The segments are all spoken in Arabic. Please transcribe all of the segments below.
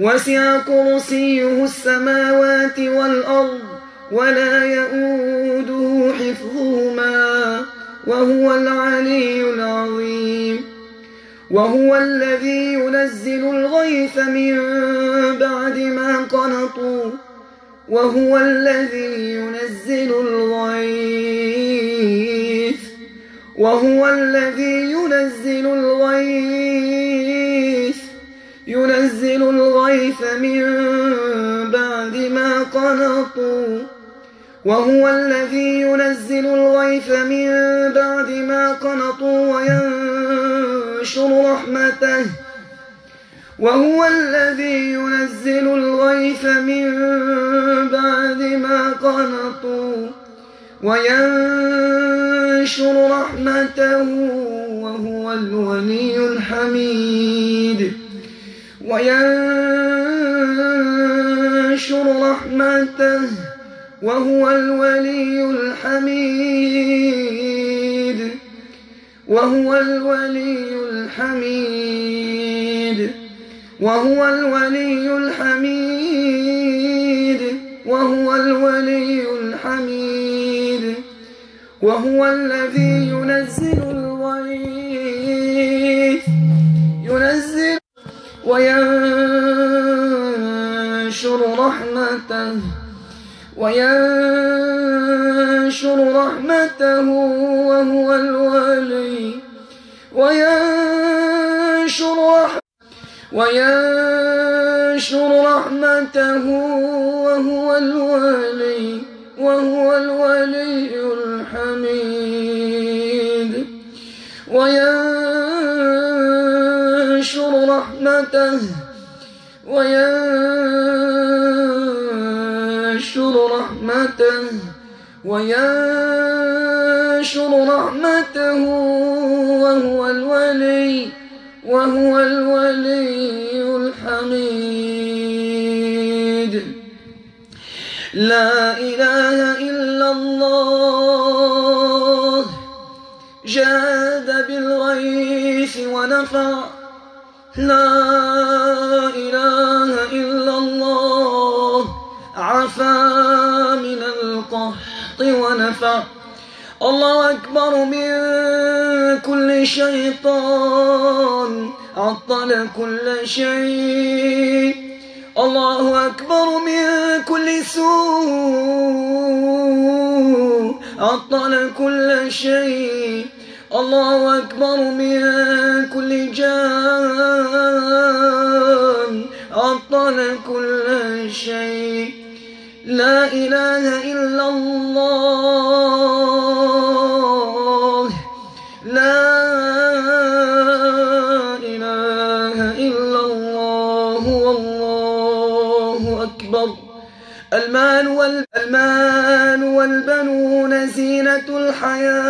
وسع كرسيه السماوات والأرض ولا يؤوده حفظهما وهو العلي العظيم وهو الذي ينزل الغيث من بعد ما قنطوا وهو الذي ينزل الغيث وهو الذي ينزل الغيث ينزل الغيث من بعد ما قنطوا. وهو الذي ينزل الغيث من بعد ما قنطوا وينشر رحمته. وهو الذي ينزل الغيث من بعد ما قنطوا وينشر رحمته. وهو الولي الحميد. وينشر رحمته وهو الولي الحميد وهو الولي الحميد وهو الولي الحميد وهو الولي الحميد وهو الذي ينزل وينشر رحمته وينشر رحمته وهو الولي وينشر وينشر رحمته وهو الولي وهو الولي الحميد. رحمته وينشر رحمته وينشر رحمته وهو الولي وهو الولي الحميد. لا إله إلا الله. جاد بالغيث ونفع لا إله إلا الله. عفا من القحط ونفع. الله أكبر من كل شيطان. عطل كل شيء. الله أكبر من كل سوء. عطل كل شيء. الله أكبر من كل جان. عطل كل شيء. لا إله إلا الله. لا إله إلا الله. والله أكبر. المال والبنون زينة الحياة.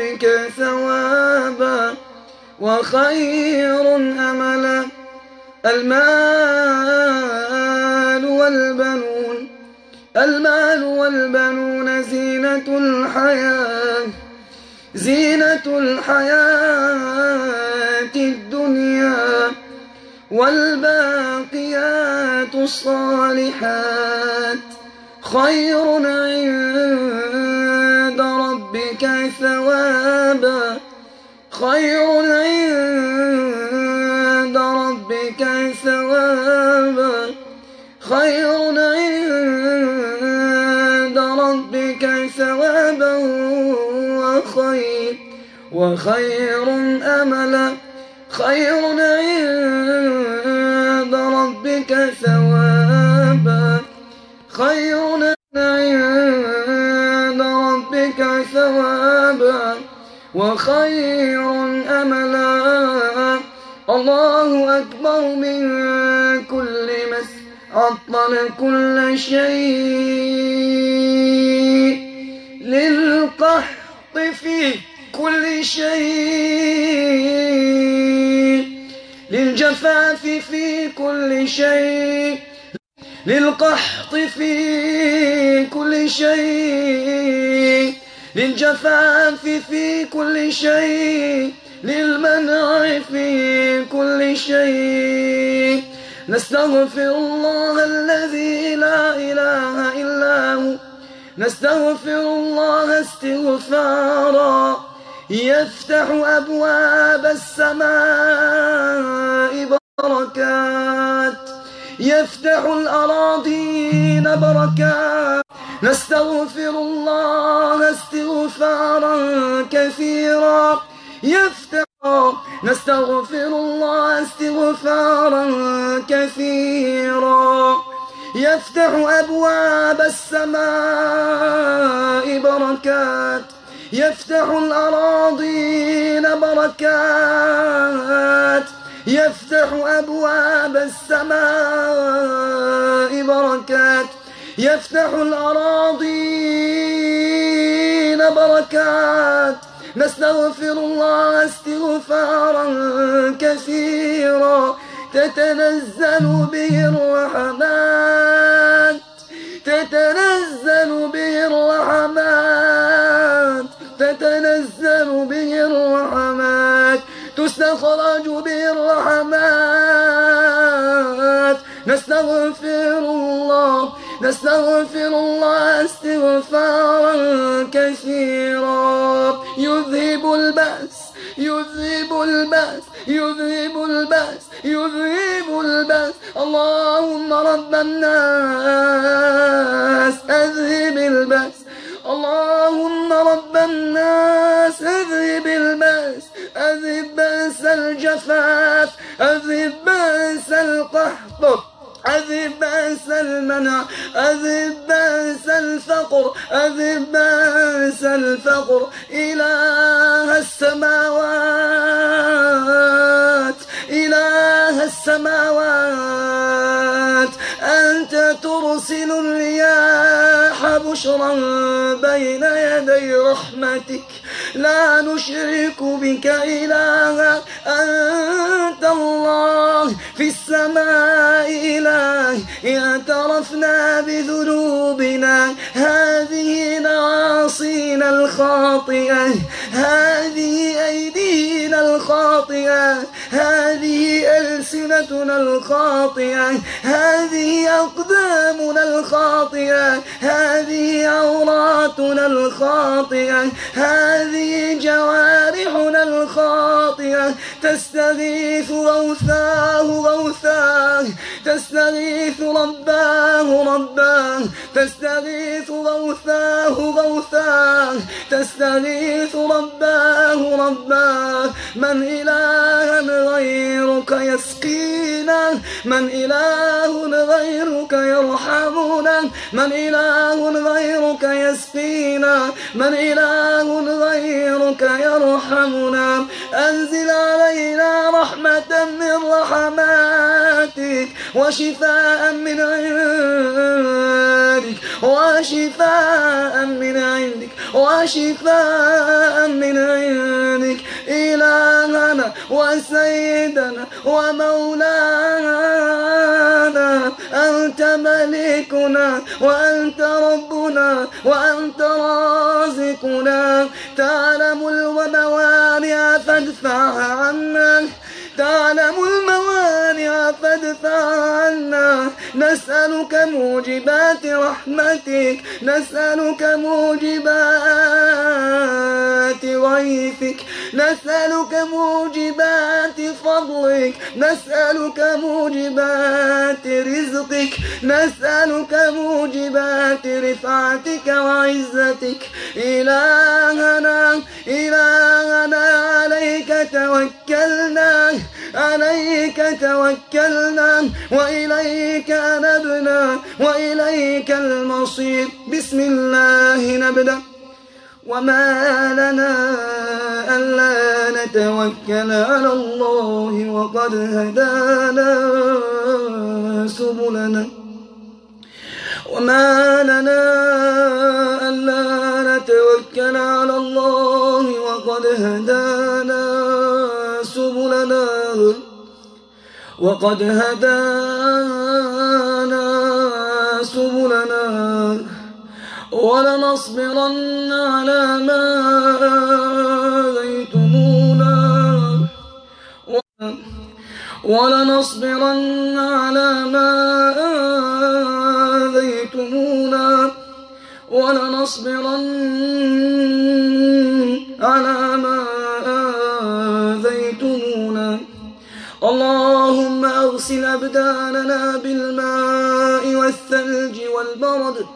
ربك ثوابا وخير أملا. المال والبنون المال والبنون زينة الحياة زينة الحياة الدنيا والباقيات الصالحات. خير عند ربك ثوابا خير عند ربك ثوابا خير عند ربك ثوابا وخير وخير أملا خير عند ربك ثوابا خير ثوابا وخير أملا. الله أكبر من كل مس عطل كل شيء. للقحط في كل شيء. للجفاف في كل شيء. للقحط في كل شيء. للجفاف في كل شيء للمنع في كل شيء. نستغفر الله الذي لا إله إلا هو. نستغفر الله استغفارا. يفتح أبواب السماء بركات. يفتح الأراضين بركات. نستغفر الله استغفارا كثيرا. يفتح نستغفر الله استغفارا كثيرا. يفتح أبواب السماء بركات. يفتح الأراضين بركات. يفتح أبواب السماء بركات. يفتح الأراضين بركات. نستغفر الله استغفارا كثيرا. تتنزل به الرحمات تتنزل به الرحمات تتنزل به الرحمات تستخرج به الرحمات نستغفر الله نستغفر الله استغفارا كثيرا. يذهب البأس يذهب البأس يذهب البأس يذهب البأس. اللهم رب الناس أذهب البأس. اللهم رب الناس أذهب البأس. أذهب بأس الجفاف بأس المنع أذهب بأس الفقر أذهب بأس الفقر. إله السماوات إله السماوات أنت ترسل الرياح بشرا بين يدي رحمتك. لا نشرك بك إلها. أنت الله في السماء إله اعترفنا بذنوبنا. هذه نعاصينا الخاطئة. هذه أيدينا الخاطئة هذه ألسنتنا الخاطئة هذه أقدامنا الخاطئة هذه عوراتنا الخاطئة هذه جوارحنا الخاطئة. تستغيث غوثاه غوثاه تستغيث رباه رباه تستغيث غوثاه غوثاه تستغيث رباه رباه من إله غيرك يسقينا. من إله غيرك يرحمنا. من إله غيرك يسقينا. من إله غيرك يرحمنا. أنزل علينا رحمة من رحماتك وشفاء من عندك وشفاء من عندك وشفاء من عندك. إلهنا وسيدنا ومولانا أنت ملكنا وأنت ربنا وأنت رازقنا. تعلم الموانع فادفعها عنا تعلم الموانع فادفع عنا. نسألك موجبات رحمتك. نسألك موجبات غيثك نسألك موجبات فضلك. نسألك موجبات رزقك. نسألك موجبات رفعتك وعزتك. إلهنا إلهنا. توكلنا وإليك أنبنا وإليك المصير. بسم الله نبدأ. وما لنا ألا نتوكل على الله وقد هدانا سبلنا. وما لنا ألا نتوكل على الله وقد هدانا سبلنا. وقد هدانا سبلنا ولنصبرن على ما آذيتمونا ولنصبرن على ما آذيتمونا ولنصبرن اللهم أغسل أبداننا بالماء والثلج والبرد.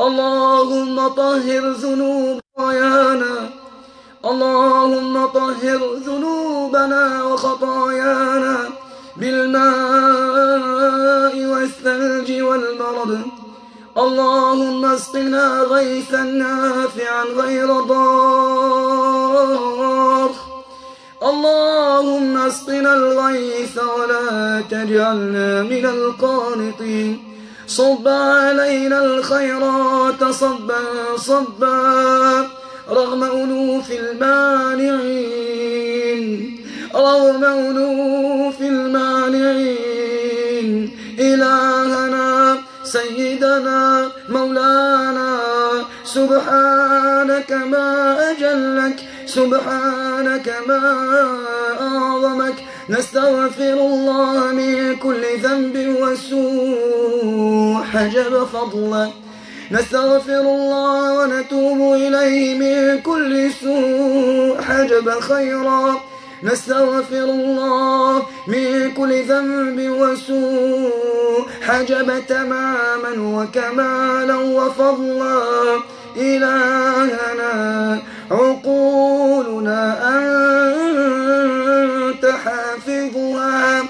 اللهم طهر ذنوب خطايانا. اللهم طهر ذنوبنا وخطايانا بالماء والثلج والبرد. اللهم اسقنا غيثا نافعا غير ضار. اللهم اسقنا الغيث ولا تجعلنا من القانطين. صب علينا الخيرات صبا صبا رغم أنوف المانعين. رغم أنوف المانعين. إلهنا سيدنا مولانا سبحانك ما أجلك. سبحانك ما أعظمك. نستغفر الله من كل ذنب وسوء حجب فضلك نستغفر الله ونتوب إليه من كل سوء حجب خيرا. نستغفر الله من كل ذنب وسوء حجب تماما وكمالا وفضلا. إلهنا عقولنا أنت حافظها.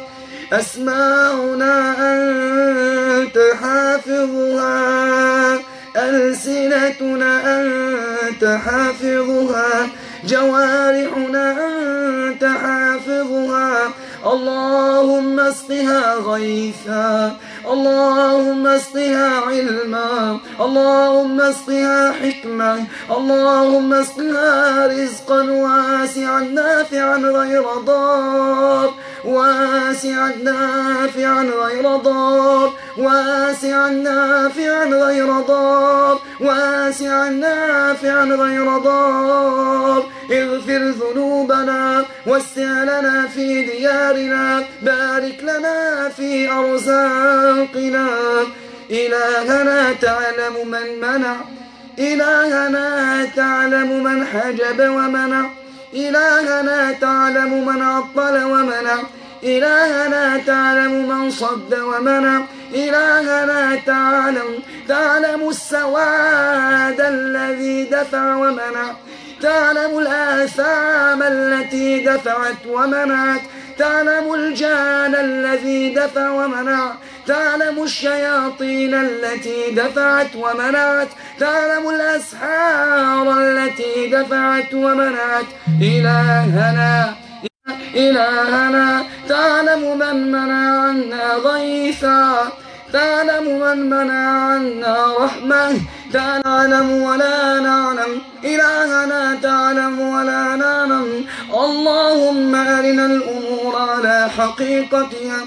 أسماعنا أنت حافظها. ألسنتنا أنت حافظها. جوارحنا أنت حافظها. اللهم اسقها غيثا. اللهم اسقها علما اللهم اسقها حكمة اللهم اسقها رزقا واسعا نافعا غير ضار واسعا نافعا غير ضار واسعا نافعا غير ضار واسعا نافعا غير ضار. اغفر ذنوبنا وسع لنا في ديارنا بارك لنا في أرزاقنا. إلهنا تعلم من منع إلهنا تعلم من حجب ومنع. إلهنا تعلم من عطل ومنع. إلهنا تعلم من صد ومنع. إلهنا تعلم تعلم السواد الذي دفع ومنع. تعلم الآثام التي دفعت ومنعت. تعلم الجان الذي دفع ومنع. تعلم الشياطين التي دفعت ومنعت. تعلم الأسحار التي دفعت ومنعت. إلهنا إلهنا تعلم من منع عنا غيثا تعلم من منع عنا رحمة تعلم ولا نعلم. إلهنا تعلم ولا نعلم. اللهم أرنا الأمور على حقيقتها.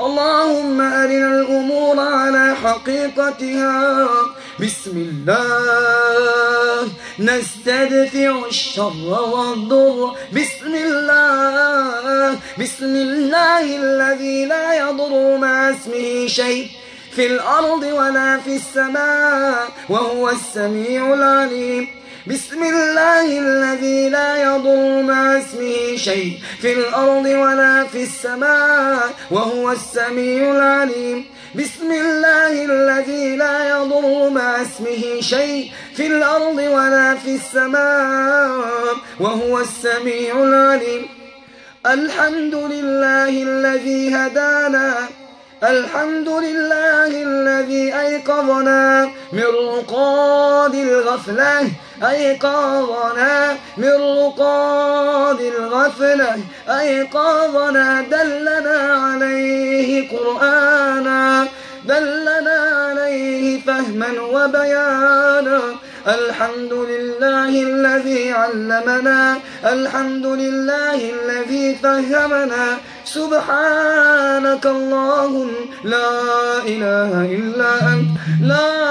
اللهم أرنا الأمور على حقيقتها. بسم الله. نستدفع الشر والضر. بسم الله. بسم الله الذي لا يضر مع اسمه شيء. في الأرض ولا في السماء وهو السميع العليم. بسم الله الذي لا يضر مع اسمه شيء في الأرض ولا في السماء وهو السميع العليم. بسم الله الذي لا يضر مع اسمه شيء في الأرض ولا في السماء وهو السميع العليم. الحمد لله الذي هدانا الحمد لله الذي أيقظنا من رقاد الغفلة. أيقظنا من رقاد الغفلة. أيقظنا. دلنا عليه قرآنا. دلنا عليه فهما وبيانا. الحمد لله الذي علمنا الحمد لله الذي فهمنا. سبحانك اللهم لا إله إلا أنت لا